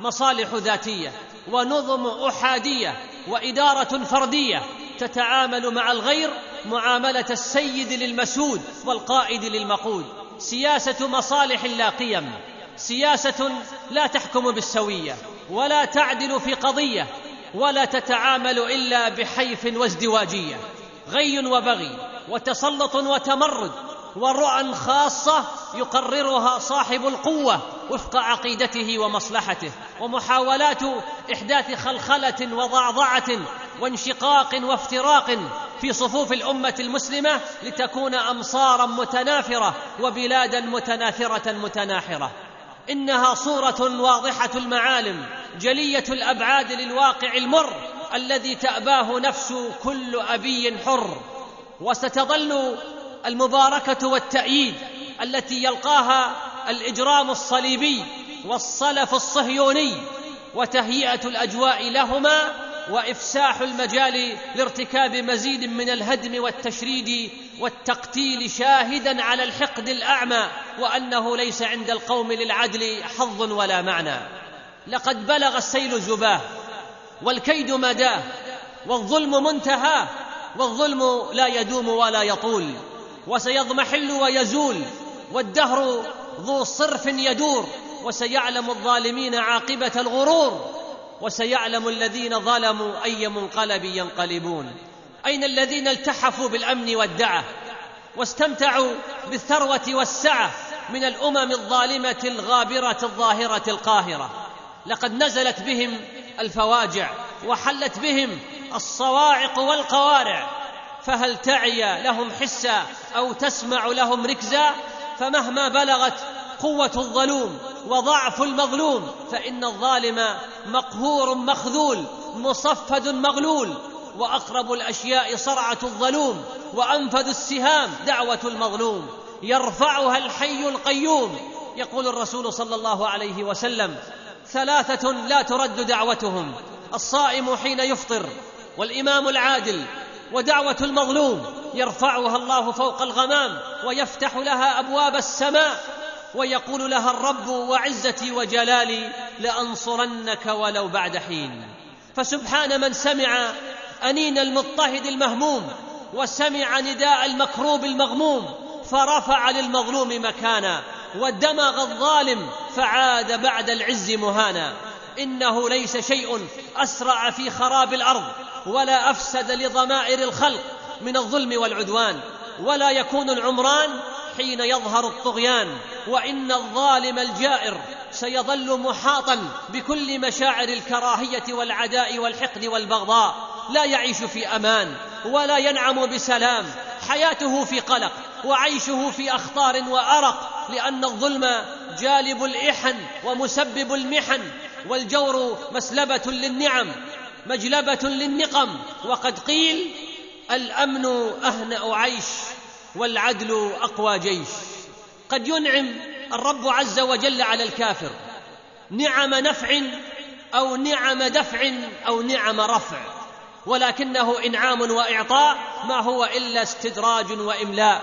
مصالح ذاتية ونظم أحادية وإدارة فردية تتعامل مع الغير معاملة السيد للمسود والقائد للمقود. سياسة مصالح لا قيم سياسة لا تحكم بالسوية ولا تعدل في قضية ولا تتعامل إلا بحيف وازدواجية غي وبغي وتسلط وتمرد ورؤى خاصة يقررها صاحب القوة وفق عقيدته ومصلحته. ومحاولات إحداث خلخلة وضعضعة وانشقاق وافتراق في صفوف الأمة المسلمة لتكون امصارا متنافرة وبلادا متناثرة متناحرة. إنها صورة واضحة المعالم جلية الأبعاد للواقع المر الذي تأباه نفس كل أبي حر. وستظل المباركة والتأييد التي يلقاها الإجرام الصليبي والصلف الصهيوني وتهيئة الأجواء لهما وإفساح المجال لارتكاب مزيد من الهدم والتشريد والتقتيل شاهدا على الحقد الأعمى وأنه ليس عند القوم للعدل حظ ولا معنى. لقد بلغ السيل زباه والكيد مداه والظلم منتهاه والظلم لا يدوم ولا يطول. وسيضمحل ويزول والدهر ذو صرف يدور وسيعلم الظالمين عاقبة الغرور وسيعلم الذين ظلموا أي منقلب ينقلبون. أين الذين التحفوا بالأمن والدعة واستمتعوا بالثروة والسعة من الأمم الظالمة الغابرة الظاهرة القاهرة؟ لقد نزلت بهم الفواجع وحلت بهم الصواعق والقوارع فهل تعي لهم حسا أو تسمع لهم ركزا؟ فمهما بلغت قوة الظلوم وضعف المظلوم فإن الظالم مقهور مخذول مصفد مغلول وأقرب الأشياء صرعة الظلوم وأنفذ السهام دعوة المظلوم. يرفعها الحي القيوم. يقول الرسول صلى الله عليه وسلم ثلاثة لا ترد دعوتهم الصائم حين يفطر والإمام العادل ودعوة المظلوم يرفعها الله فوق الغمام ويفتح لها أبواب السماء ويقول لها الرب وعزتي وجلالي لأنصرنك ولو بعد حين. فسبحان من سمع أنين المضطهد المهموم وسمع نداء المكروب المغموم فرفع للمظلوم مكانا ودمغ الظالم فعاد بعد العز مهانا. إنه ليس شيء أسرع في خراب الأرض ولا أفسد لضمائر الخلق من الظلم والعدوان ولا يكون العمران حين يظهر الطغيان وإن الظالم الجائر سيظل محاطا بكل مشاعر الكراهية والعداء والحقد والبغضاء لا يعيش في أمان ولا ينعم بسلام حياته في قلق وعيشه في أخطار وأرق لأن الظلم جالب الإحن ومسبب المحن والجور مسلبة للنعم مجلبة للنقم. وقد قيل الأمن اهنا عيش والعدل أقوى جيش. قد ينعم الرب عز وجل على الكافر نعم نفع أو نعم دفع أو نعم رفع. ولكنه إنعام وإعطاء ما هو إلا استدراج وإملاء.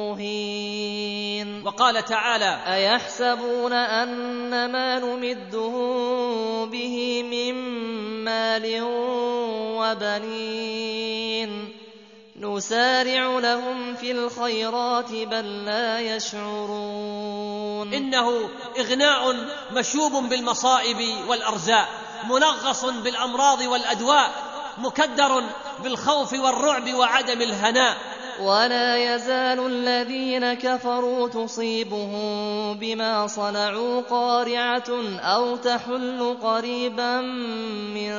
مهين. وقال تعالى أيحسبون أن ما نمدهم به من مال وبنين. نسارع لهم في الخيرات بل لا يشعرون. إنه إغناء مشوب بالمصائب والأرزاق منغص بالأمراض والأدواء مكدر بالخوف والرعب وعدم الهناء. ولا يزال الذين كفروا تصيبهم بما صنعوا قارعة أو تحل قريبا من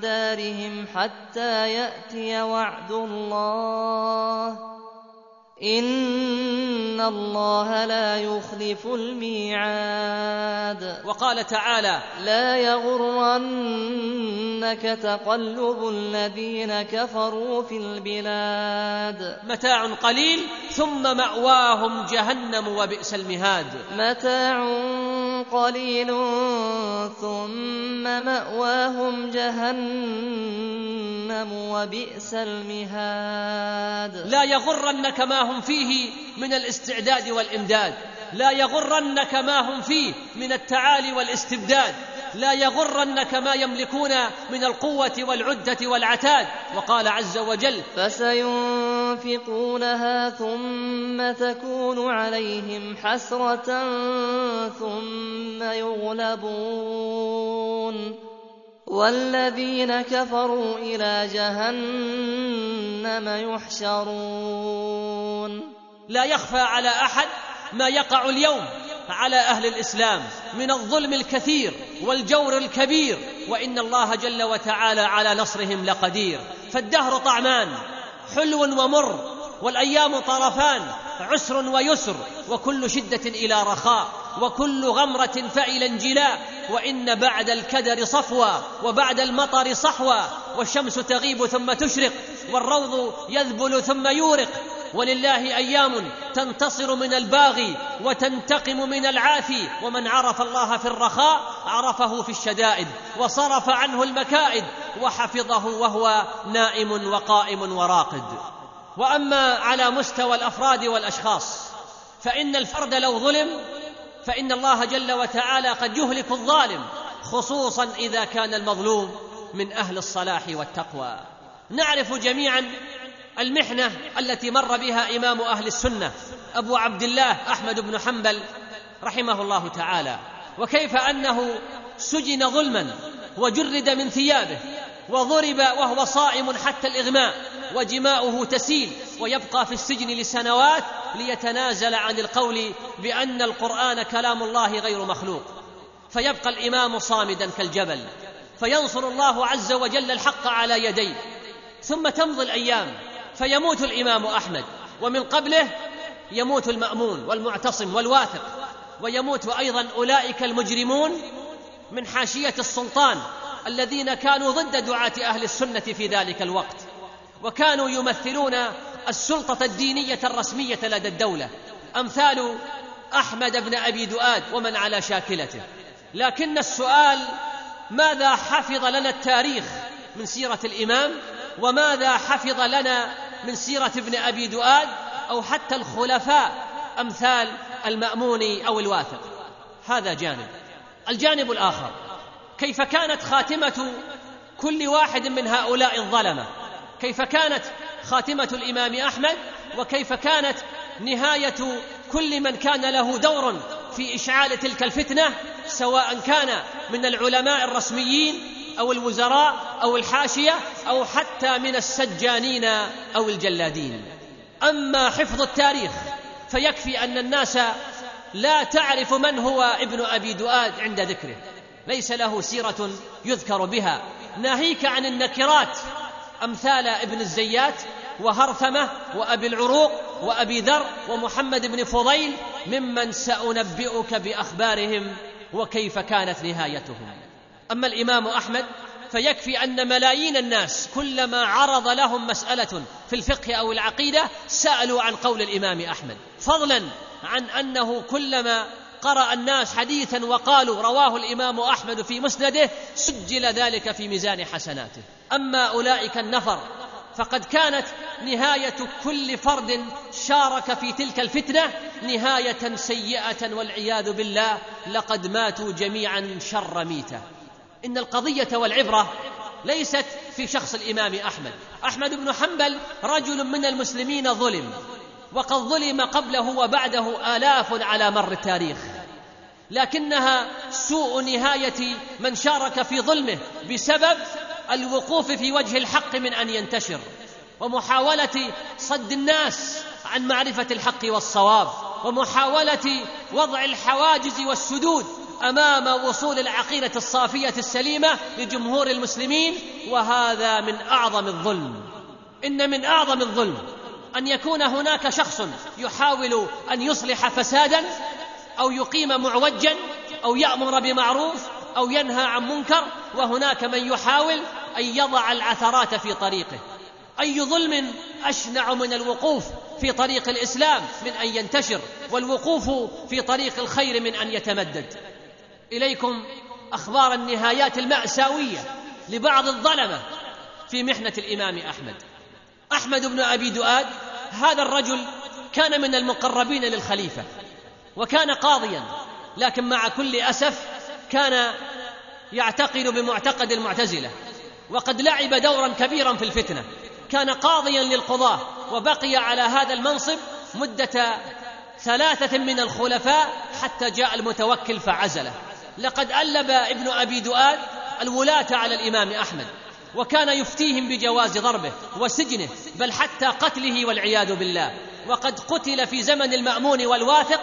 دارهم حتى يأتي وعد الله. إن الله لا يخلف الميعاد. وقال تعالى لا يغرنك تقلب الذين كفروا في البلاد. متاع قليل ثم مأواهم جهنم وبئس المهاد. متاع قليل ثم مأواهم جهنم وبئس المهاد. لا يغرنك ما هم فيه من الاستعداد والإمداد. لا يغرنك ما هم فيه من التعالي والاستبداد. لا يغرنك ما يملكون من القوة والعدة والعتاد. وقال عز وجل فسينفقونها ثم تكون عليهم حسرة ثم يغلبون. والذين كفروا إلى جهنم يحشرون. لا يخفى على أحد ما يقع اليوم على أهل الإسلام من الظلم الكثير والجور الكبير وإن الله جل وتعالى على نصرهم لقدير. فالدهر طعمان حلو ومر والأيام طرفان عسر ويسر وكل شدة إلى رخاء. وكل غمرة فإلى انجلاء وإن بعد الكدر صفوى وبعد المطر صحوى والشمس تغيب ثم تشرق والروض يذبل ثم يورق. ولله أيام تنتصر من الباغي وتنتقم من العافي. ومن عرف الله في الرخاء عرفه في الشدائد وصرف عنه المكائد وحفظه وهو نائم وقائم وراقد. وأما على مستوى الأفراد والأشخاص فإن الفرد لو ظلم فإن الله جل وتعالى قد يهلك الظالم خصوصا إذا كان المظلوم من أهل الصلاح والتقوى. نعرف جميعا المحنة التي مر بها إمام أهل السنة أبو عبد الله أحمد بن حنبل رحمه الله تعالى. وكيف أنه سجن ظلما وجرد من ثيابه وضرب وهو صائم حتى الإغماء ودماؤه تسيل ويبقى في السجن لسنوات ليتنازل عن القول بأن القرآن كلام الله غير مخلوق. فيبقى الإمام صامدا كالجبل. فينصر الله عز وجل الحق على يديه. ثم تمضي الأيام فيموت الإمام أحمد. ومن قبله يموت المأمون والمعتصم والواثق. ويموت أيضا أولئك المجرمون من حاشية السلطان. الذين كانوا ضد دعاة أهل السنة في ذلك الوقت وكانوا يمثلون السلطة الدينية الرسمية لدى الدولة أمثال أحمد بن أبي دؤاد ومن على شاكلته. لكن السؤال ماذا حفظ لنا التاريخ من سيرة الإمام؟ وماذا حفظ لنا من سيرة ابن أبي دؤاد؟ أو حتى الخلفاء أمثال المأمون أو الواثق. هذا جانب. الجانب الآخر. كيف كانت خاتمة كل واحد من هؤلاء الظلمة؟ كيف كانت خاتمة الإمام أحمد؟ وكيف كانت نهاية كل من كان له دور في إشعال تلك الفتنة؟ سواء كان من العلماء الرسميين أو الوزراء أو الحاشية أو حتى من السجانين أو الجلادين. أما حفظ التاريخ فيكفي أن الناس لا تعرف من هو ابن أبي دؤاد عند ذكره. ليس له سيرة يذكر بها. ناهيك عن النكرات. أمثال ابن الزيات وهرثمة وأبي العروق وأبي ذر ومحمد بن فضيل ممن سأنبئك بأخبارهم وكيف كانت نهايتهم. أما الإمام أحمد فيكفي أن ملايين الناس كلما عرض لهم مسألة في الفقه أو العقيدة سألوا عن قول الإمام أحمد. فضلا عن أنه كلما قرأ الناس حديثا وقالوا رواه الإمام أحمد في مسنده سجل ذلك في ميزان حسناته. أما أولئك النفر فقد كانت نهاية كل فرد شارك في تلك الفتنة نهاية سيئة والعياذ بالله لقد ماتوا جميعا شر ميتة. إن القضية والعبرة ليست في شخص الإمام أحمد. أحمد بن حنبل رجل من المسلمين ظلم وقد ظلم قبله وبعده آلاف على مر التاريخ. لكنها سوء نهاية من شارك في ظلمه بسبب الوقوف في وجه الحق من أن ينتشر ومحاولة صد الناس عن معرفة الحق والصواب ومحاولة وضع الحواجز والسدود أمام وصول العقيدة الصافية السليمة لجمهور المسلمين وهذا من أعظم الظلم. إن من أعظم الظلم أن يكون هناك شخص يحاول أن يصلح فسادا أو يقيم معوجا أو يأمر بمعروف أو ينهى عن منكر وهناك من يحاول أن يضع العثرات في طريقه. أي ظلم أشنع من الوقوف في طريق الإسلام من أن ينتشر والوقوف في طريق الخير من أن يتمدد. إليكم أخبار النهايات المأساوية لبعض الظلمة في محنة الإمام أحمد. أحمد بن أبي دؤاد هذا الرجل كان من المقربين للخليفة. وكان قاضيا لكن مع كل أسف كان يعتقد بمعتقد المعتزلة. وقد لعب دورا كبيرا في الفتنة. كان قاضيا للقضاة وبقي على هذا المنصب مدة ثلاثة من الخلفاء حتى جاء المتوكل فعزله. لقد ألب ابن أبي دؤاد الولاة على الإمام أحمد وكان يفتيهم بجواز ضربه وسجنه بل حتى قتله والعياذ بالله. وقد قتل في زمن المأمون والواثق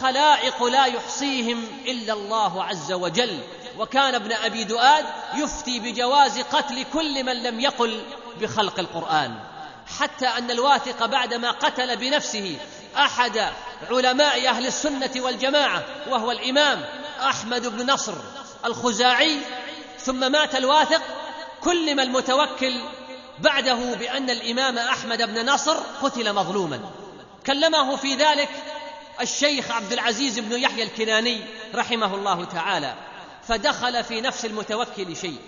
خلائق لا يحصيهم إلا الله عز وجل. وكان ابن أبي دؤاد يفتي بجواز قتل كل من لم يقل بخلق القرآن. حتى أن الواثق بعدما قتل بنفسه أحد علماء أهل السنة والجماعة وهو الإمام أحمد بن نصر الخزاعي ثم مات الواثق كلم المتوكل بعده بأن الإمام أحمد بن نصر قتل مظلوما. كلمه في ذلك الشيخ عبد العزيز بن يحيى الكناني رحمه الله تعالى فدخل في نفس المتوكل شيء.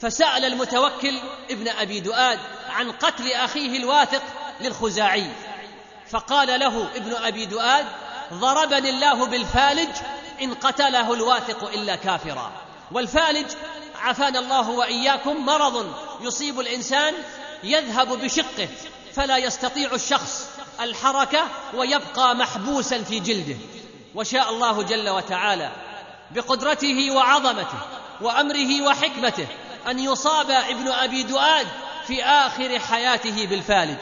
فسأل المتوكل ابن أبي دؤاد عن قتل أخيه الواثق للخزاعي. فقال له ابن أبي دؤاد ضربني الله بالفالج إن قتله الواثق إلا كافرا. والفالج عافانا الله وإياكم مرض يصيب الإنسان يذهب بشقه فلا يستطيع الشخص الحركة ويبقى محبوسا في جلده. وشاء الله جل وتعالى بقدرته وعظمته وأمره وحكمته أن يصاب ابن أبي دؤاد في آخر حياته بالفالج.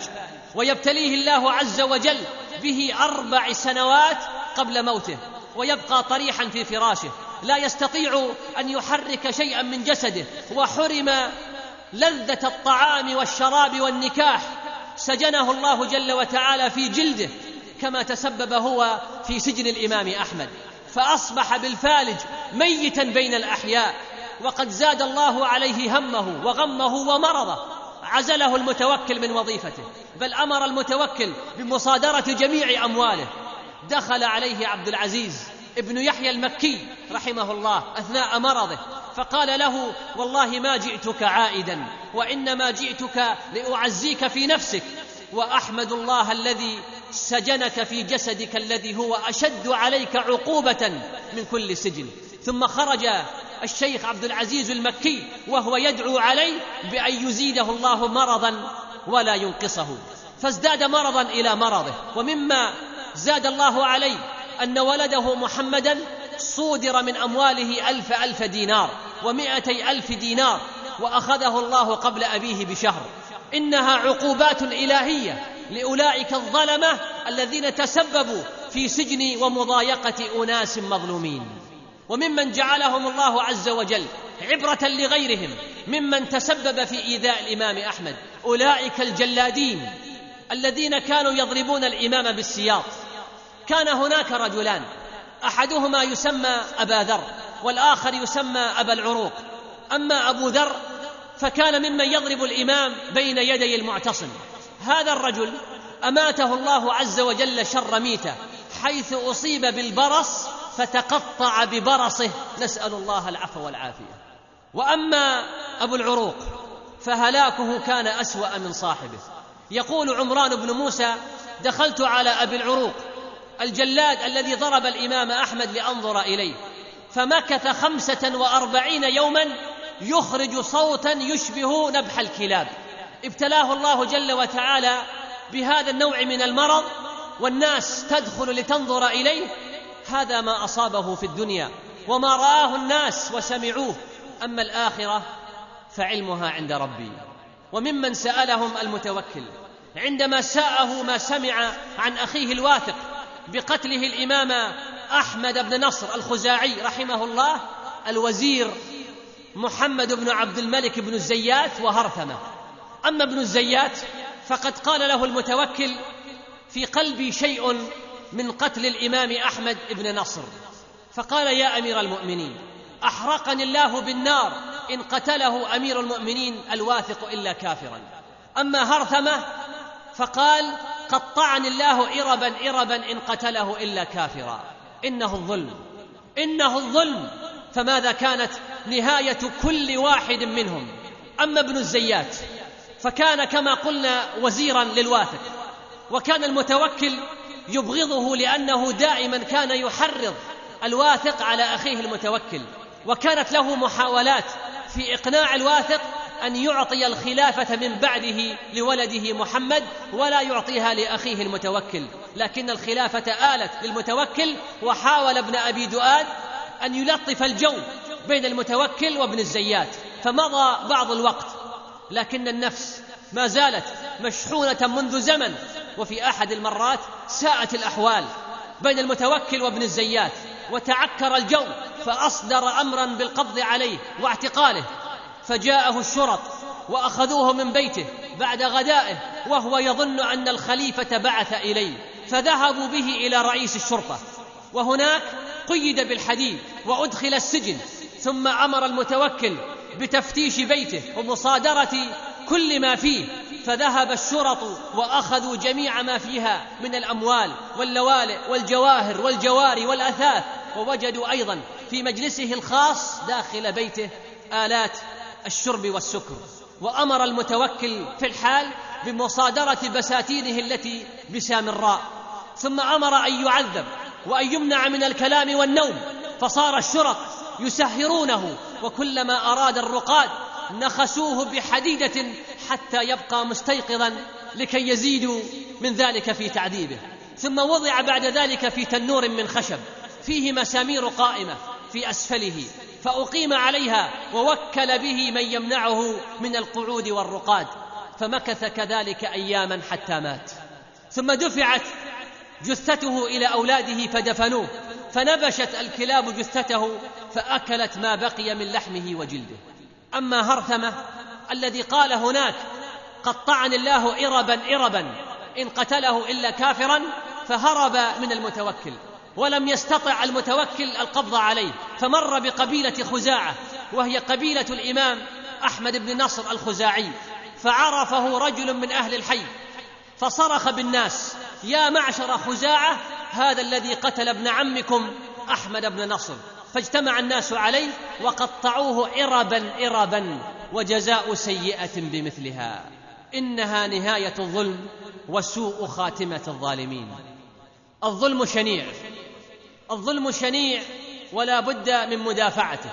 ويبتليه الله عز وجل به أربع سنوات قبل موته. ويبقى طريحا في فراشه. لا يستطيع أن يحرك شيئا من جسده. وحرم لذة الطعام والشراب والنكاح. سجنه الله جل وتعالى في جلده كما تسبب هو في سجن الإمام أحمد. فأصبح بالفالج ميتا بين الأحياء وقد زاد الله عليه همه وغمه ومرضه عزله المتوكل من وظيفته بل أمر المتوكل بمصادرة جميع أمواله. دخل عليه عبد العزيز ابن يحيى المكي رحمه الله أثناء مرضه فقال له والله ما جئتك عائدا وإنما جئتك لأعزيك في نفسك وأحمد الله الذي سجنك في جسدك الذي هو أشد عليك عقوبة من كل سجن. ثم خرج الشيخ عبد العزيز المكي وهو يدعو عليه بأن يزيده الله مرضا ولا ينقصه. فازداد مرضا إلى مرضه ومما زاد الله عليه أن ولده محمدا صودر من أمواله ألف ألف دينار ومائتي ألف دينار وأخذه الله قبل أبيه بشهر. إنها عقوبات إلهية لأولئك الظلمة الذين تسببوا في سجن ومضايقة أناس مظلومين. وممن جعلهم الله عز وجل عبرة لغيرهم ممن تسبب في إيذاء الإمام أحمد. أولئك الجلادين الذين كانوا يضربون الإمام بالسياط. كان هناك رجلان. أحدهما يسمى أبا ذر والآخر يسمى أبا العروق. أما أبو ذر فكان ممن يضرب الإمام بين يدي المعتصم. هذا الرجل أماته الله عز وجل شر ميته حيث أصيب بالبرص فتقطع ببرصه. نسأل الله العفو والعافية. وأما أبو العروق فهلاكه كان أسوأ من صاحبه. يقول عمران بن موسى دخلت على أبي العروق الجلاد الذي ضرب الإمام أحمد لأنظر إليه. فمكث خمسة وأربعين يوما يخرج صوتا يشبه نبح الكلاب. ابتلاه الله جل وتعالى بهذا النوع من المرض والناس تدخل لتنظر إليه. هذا ما أصابه في الدنيا وما رآه الناس وسمعوه. أما الآخرة فعلمها عند ربي. وممن سألهم المتوكل عندما ساءه ما سمع عن أخيه الواثق بقتله الإمام أحمد بن نصر الخزاعي رحمه الله الوزير محمد بن عبد الملك بن الزيات وهرثمة. أما ابن الزيات فقد قال له المتوكل في قلبي شيء من قتل الإمام أحمد بن نصر. فقال يا أمير المؤمنين أحرقني الله بالنار إن قتله أمير المؤمنين الواثق إلا كافرا. أما هرثمة فقال قطعني الله اربا اربا إن قتله إلا كافرا. إنه الظلم. إنه الظلم. فماذا كانت نهاية كل واحد منهم؟ أما ابن الزيات فكان كما قلنا وزيرا للواثق وكان المتوكل يبغضه لأنه دائما كان يحرض الواثق على أخيه المتوكل وكانت له محاولات في إقناع الواثق أن يعطي الخلافة من بعده لولده محمد ولا يعطيها لأخيه المتوكل. لكن الخلافة آلت للمتوكل وحاول ابن أبي دؤاد أن يلطف الجو بين المتوكل وابن الزيات فمضى بعض الوقت لكن النفس ما زالت مشحونة منذ زمن وفي أحد المرات ساءت الأحوال بين المتوكل وابن الزيات وتعكر الجو فأصدر امرا بالقبض عليه واعتقاله. فجاءه الشرط وأخذوه من بيته بعد غدائه وهو يظن أن الخليفة بعث إليه فذهبوا به إلى رئيس الشرطة. وهناك قيد بالحديد وأدخل السجن ثم أمر المتوكل بتفتيش بيته ومصادرة كل ما فيه. فذهب الشرط وأخذوا جميع ما فيها من الأموال واللوالئ والجواهر والجواري والأثاث ووجدوا أيضا في مجلسه الخاص داخل بيته آلات الشرب والسكر وأمر المتوكل في الحال بمصادرة بساتينه التي بسامراء ثم أمر أن يعذب وأن يمنع من الكلام والنوم فصار الشرط يسهرونه وكلما أراد الرقاد نخسوه بحديدة حتى يبقى مستيقظا لكي يزيدوا من ذلك في تعذيبه. ثم وضع بعد ذلك في تنور من خشب فيه مسامير قائمة في أسفله. فأقيم عليها ووكل به من يمنعه من القعود والرقاد فمكث كذلك أياما حتى مات. ثم دفعت جثته إلى أولاده فدفنوه فنبشت الكلاب جثته فأكلت ما بقي من لحمه وجلده. أما هرثمة الذي قال هناك قطعني الله اربا اربا إن قتله إلا كافرا فهرب من المتوكل. ولم يستطع المتوكل القبض عليه فمر بقبيلة خزاعة وهي قبيلة الإمام أحمد بن نصر الخزاعي فعرفه رجل من أهل الحي فصرخ بالناس يا معشر خزاعة هذا الذي قتل ابن عمكم أحمد بن نصر. فاجتمع الناس عليه وقطعوه اربا اربا وجزاء سيئة بمثلها. إنها نهاية الظلم وسوء خاتمة الظالمين. الظلم شنيع. الظلم شنيع ولا بد من مدافعته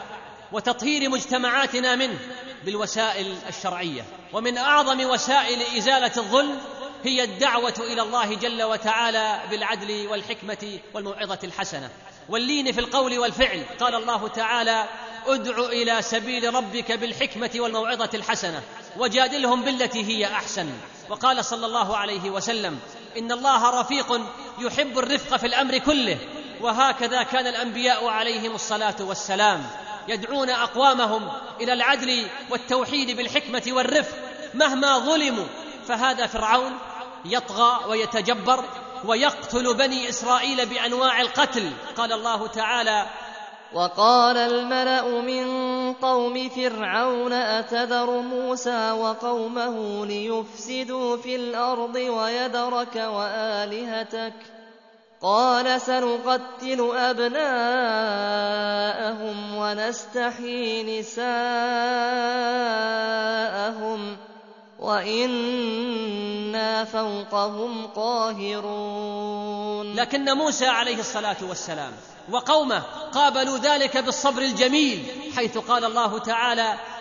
وتطهير مجتمعاتنا منه بالوسائل الشرعية. ومن أعظم وسائل إزالة الظلم هي الدعوة إلى الله جل وتعالى بالعدل والحكمة والموعظة الحسنة. واللين في القول والفعل قال الله تعالى أدع إلى سبيل ربك بالحكمة والموعظة الحسنة وجادلهم بالتي هي أحسن. وقال صلى الله عليه وسلم إن الله رفيق يحب الرفق في الأمر كله وهكذا كان الأنبياء عليهم الصلاة والسلام يدعون أقوامهم إلى العدل والتوحيد بالحكمة والرفق مهما ظلموا. فهذا فرعون يطغى ويتجبر ويقتل بني إسرائيل بأنواع القتل. قال الله تعالى وقال الملأ من قوم فرعون أتذر موسى وقومه ليفسدوا في الأرض ويذرك وآلهتك؟ قال سنقتل أبناءهم ونستحيي نساءهم وإنا فوقهم قاهرون. لكن موسى عليه الصلاة والسلام وقومه قابلوا ذلك بالصبر الجميل حيث قال الله تعالى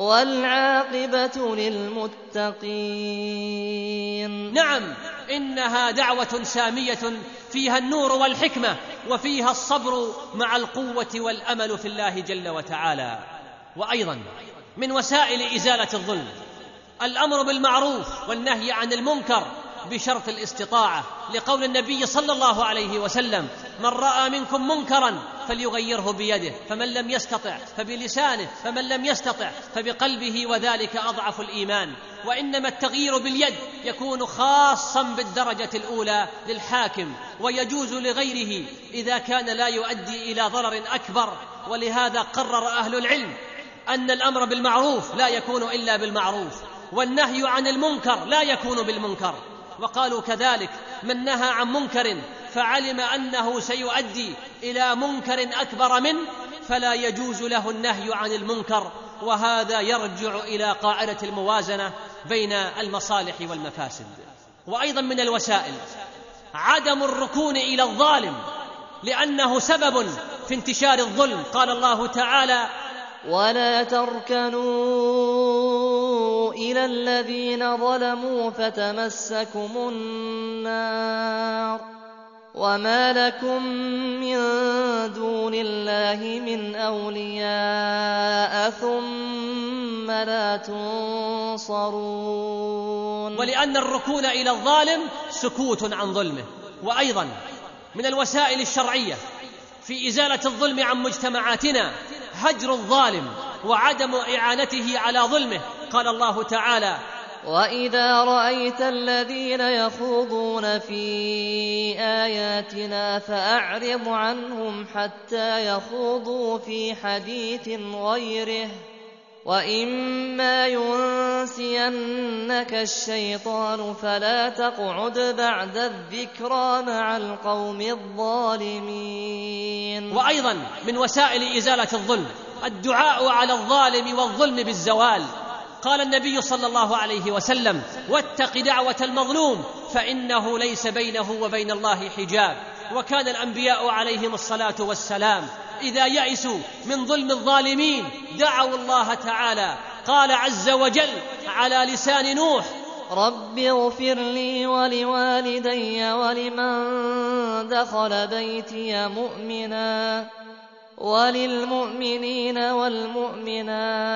والعاقبة للمتقين. نعم إنها دعوة سامية فيها النور والحكمة وفيها الصبر مع القوة والأمل في الله جل وتعالى. وأيضا من وسائل إزالة الظلم الأمر بالمعروف والنهي عن المنكر بشرط الاستطاعة لقول النبي صلى الله عليه وسلم من رأى منكم منكرا فليغيره بيده فمن لم يستطع فبلسانه فمن لم يستطع فبقلبه وذلك أضعف الإيمان وإنما التغيير باليد يكون خاصا بالدرجة الأولى للحاكم ويجوز لغيره إذا كان لا يؤدي إلى ضرر أكبر ولهذا قرر أهل العلم أن الأمر بالمعروف لا يكون إلا بالمعروف والنهي عن المنكر لا يكون بالمنكر. وقالوا كذلك من نهى عن منكر فعلم أنه سيؤدي إلى منكر أكبر منه فلا يجوز له النهي عن المنكر وهذا يرجع إلى قاعدة الموازنة بين المصالح والمفاسد. وأيضا من الوسائل عدم الركون إلى الظالم لأنه سبب في انتشار الظلم. قال الله تعالى ولا تركنوا إلى الذين ظلموا فتمسكم النار وما لكم من دون الله من أولياء ثم لا تنصرون ولأن الركون إلى الظالم سكوت عن ظلمه. وأيضا من الوسائل الشرعية في إزالة الظلم عن مجتمعاتنا هجر الظالم وعدم إعانته على ظلمه. قال الله تعالى وإذا رأيت الذين يخوضون في آياتنا فأعرض عنهم حتى يخوضوا في حديث غيره. وإما ينسينك الشيطان فلا تقعد بعد الذكرى مع القوم الظالمين وأيضا من وسائل إزالة الظلم الدعاء على الظالم والظلم بالزوال. قال النبي صلى الله عليه وسلم واتق دعوة المظلوم فإنه ليس بينه وبين الله حجاب. وكان الأنبياء عليهم الصلاة والسلام. إذا يئسوا من ظلم الظالمين دعوا الله تعالى. قال عز وجل على لسان نوح رب اغفر لي ولوالدي ولمن دخل بيتي مؤمنا وللمؤمنين والمؤمنات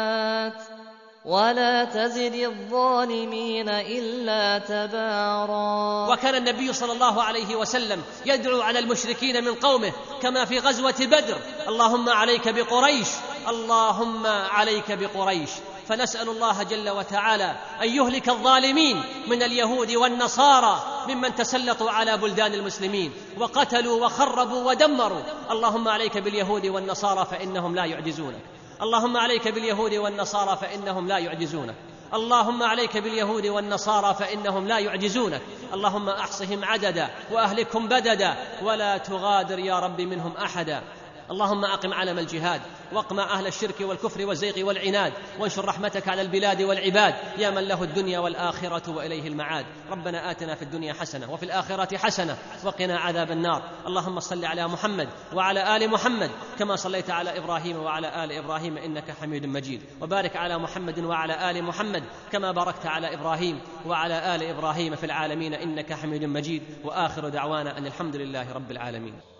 ولا تزد الظالمين إلا تبارا. وكان النبي صلى الله عليه وسلم يدعو على المشركين من قومه كما في غزوة بدر. اللهم عليك بقريش اللهم عليك بقريش. فنسأل الله جل وتعالى أن يهلك الظالمين من اليهود والنصارى ممن تسلطوا على بلدان المسلمين وقتلوا وخربوا ودمروا. اللهم عليك باليهود والنصارى فإنهم لا يعجزونك. اللهم عليك باليهود والنصارى فإنهم لا يعجزونك. اللهم عليك باليهود والنصارى فإنهم لا يعجزونك. اللهم أحصهم عددا وأهلكهم بددا. ولا تغادر يا رب منهم أحدا. اللهم أقم علم الجهاد واقمع أهل الشرك والكفر والزيغ والعناد وانشر رحمتك على البلاد والعباد يا من له الدنيا والآخرة وإليه المعاد. ربنا آتنا في الدنيا حسنة وفي الآخرة حسنة وقنا عذاب النار. اللهم صل على محمد وعلى آل محمد كما صليت على إبراهيم وعلى آل إبراهيم إنك حميد مجيد. وبارك على محمد وعلى آل محمد كما باركت على إبراهيم وعلى آل إبراهيم في العالمين إنك حميد مجيد. وآخر دعوانا أن الحمد لله رب العالمين.